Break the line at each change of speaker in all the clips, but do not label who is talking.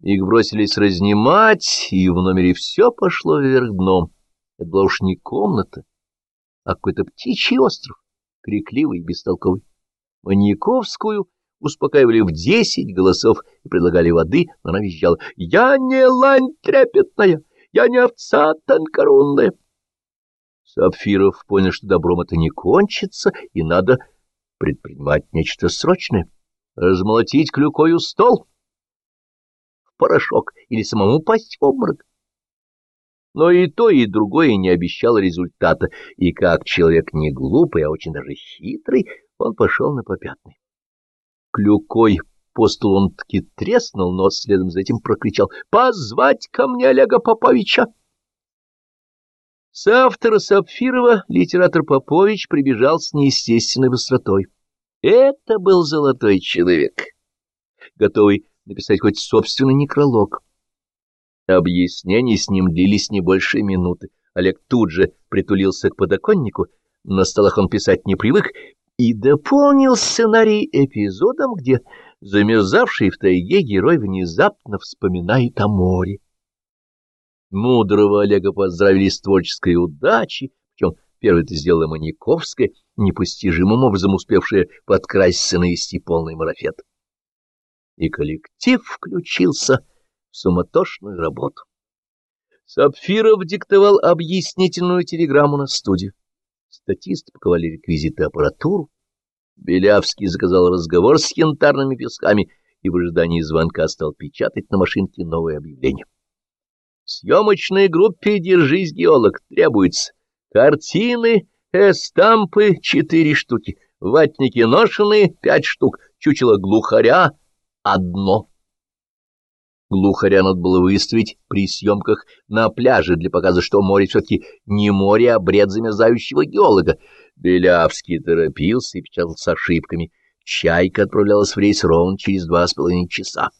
Их бросились разнимать, и в номере все пошло вверх дном. Это была уж не комната, а какой-то птичий остров, крикливый и бестолковый. Маньяковскую успокаивали в десять голосов и предлагали воды, но она визжала «Я не лань трепетная, я не овца тонкорунная». Сапфиров понял, что добром это не кончится, и надо предпринимать нечто срочное. Размолотить клюкою стол порошок или самому пасть в обморок. Но и то, и другое не обещало результата, и как человек не глупый, а очень даже хитрый, он пошел на попятный. Клюкой по столу он таки треснул, но следом за этим прокричал «Позвать ко мне Олега Поповича!» С автора Сапфирова литератор Попович прибежал с неестественной быстротой. Это был золотой человек, готовый написать хоть собственный некролог. Объяснения с ним длились не больше минуты. Олег тут же притулился к подоконнику, на столах он писать не привык, и дополнил сценарий эпизодом, где замерзавший в тайге герой внезапно вспоминает о море. Мудрого Олега поздравили с творческой удачей, причем первый это сделала Маниковская, непостижимым образом успевшая подкраситься навести полный марафет. И коллектив включился в суматошную работу. Сапфиров диктовал объяснительную телеграмму на студию. Статисты паковали реквизиты аппаратуру. Белявский заказал разговор с янтарными песками и в ожидании звонка стал печатать на машинке новое объявление. Съемочной группе «Держись, геолог» требуется картины, эстампы — четыре штуки, ватники ношеные — пять штук, чучело глухаря — одно. Глухаря надо было выставить при съемках на пляже для показа, что море все-таки не море, а бред замерзающего геолога. Белявский торопился и печатал с ошибками. Чайка отправлялась в рейс ровно через два с половиной часа.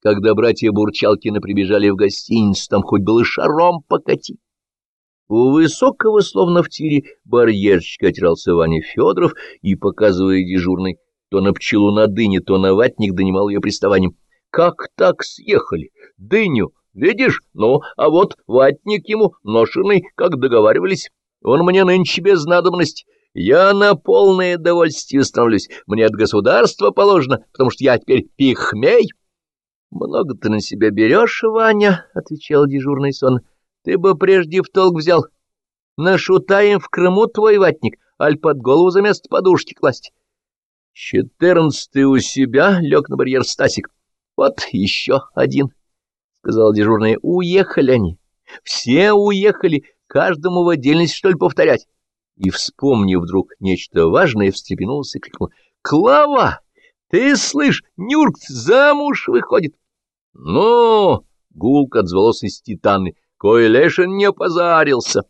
Когда братья Бурчалкины прибежали в гостиницу, там хоть было шаром покати. У высокого, словно в тире, барьерчика отирался Ваня Федоров и, показывая дежурный, то на пчелу на дыне, то на ватник донимал ее приставанием. «Как так съехали? Дыню, видишь? Ну, а вот ватник ему ношеный, как договаривались. Он мне нынче без надобности. Я на полное довольствие становлюсь. Мне от государства положено, потому что я теперь пихмей». — Много ты на себя берешь, Ваня, — отвечал дежурный сон. — Ты бы прежде в толк взял. Нашутаем в Крыму твой ватник, аль под голову за место подушки класть. — Четырнадцатый у себя, — лег на барьер Стасик. — Вот еще один, — сказал дежурный. — Уехали они. Все уехали, каждому в отдельность, что ли, повторять. И, вспомнив вдруг нечто важное, встрепенулся и крикнул. — Клава! Ты слышь, Нюрк замуж выходит. Ну, гулко отзвалось из титаны, кой Лешин не позарился.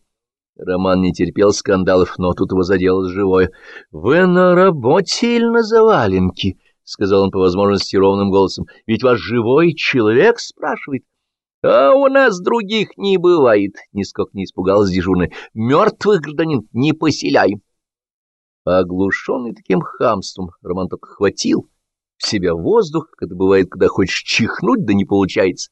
Роман не терпел скандалов, но тут его задело живое. — Вы на работе или на заваленке? — сказал он по возможности ровным голосом. — Ведь ваш живой человек спрашивает. — А у нас других не бывает, — нисколько не испугалась дежурная. — Мертвых, гражданин, не поселяем. Оглушенный таким хамством, Роман только хватил в себя воздух, как это бывает, когда хочешь чихнуть, да не получается.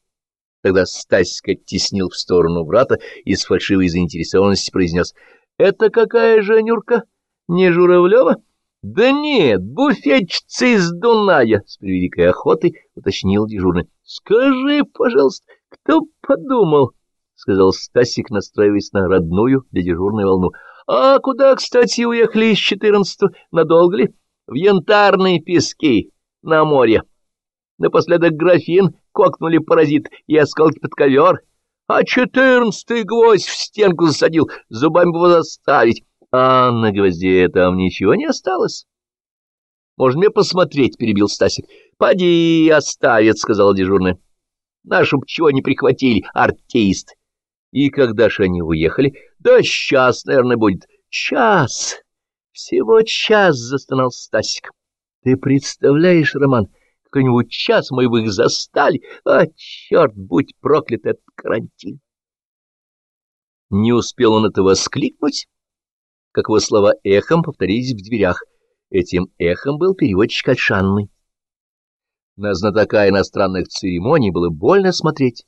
Тогда Стасик оттеснил в сторону брата и с фальшивой заинтересованности произнес. — Это какая же Нюрка? Не Журавлева? — Да нет, буфетчица из Дуная, — с превеликой охотой уточнил дежурный. — Скажи, пожалуйста, кто подумал? — сказал Стасик, настраиваясь на родную для дежурной волну. — А куда, кстати, уехали из четырнадцатого? Надолго ли? — В янтарные пески, на море. Напоследок графин кокнули паразит и осколки под ковер, а четырнадцатый гвоздь в стенку засадил, зубами его заставить. А на гвозде там ничего не осталось. — Можно мне посмотреть? — перебил Стасик. — Поди оставит, — сказал дежурный. — Нашу чего не прихватили, артист. И когда же они уехали? Да сейчас, наверное, будет. Час. Всего час, — застонал Стасик. Ты представляешь, Роман, какой-нибудь час мы бы их застали, а, черт, будь проклят этот карантин. Не успел он это воскликнуть, как его слова эхом повторились в дверях. Этим эхом был переводчик Альшанный. На знатока иностранных церемоний было больно смотреть.